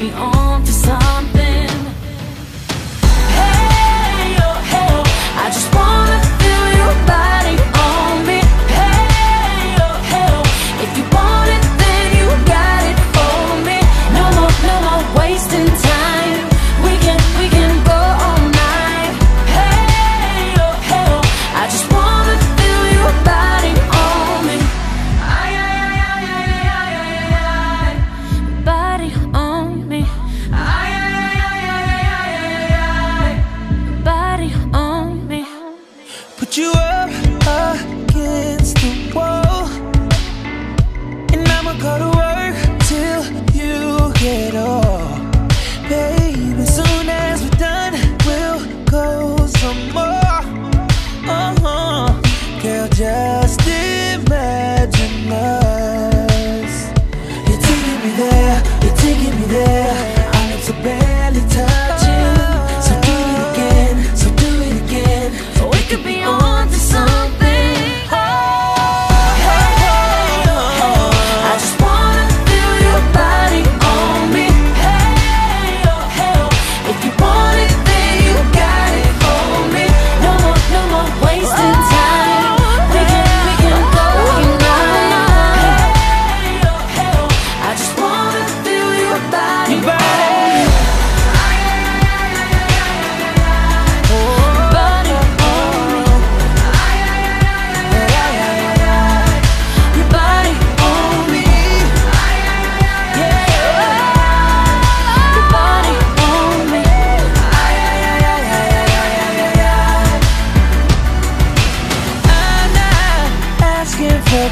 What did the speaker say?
me on. I'm a girl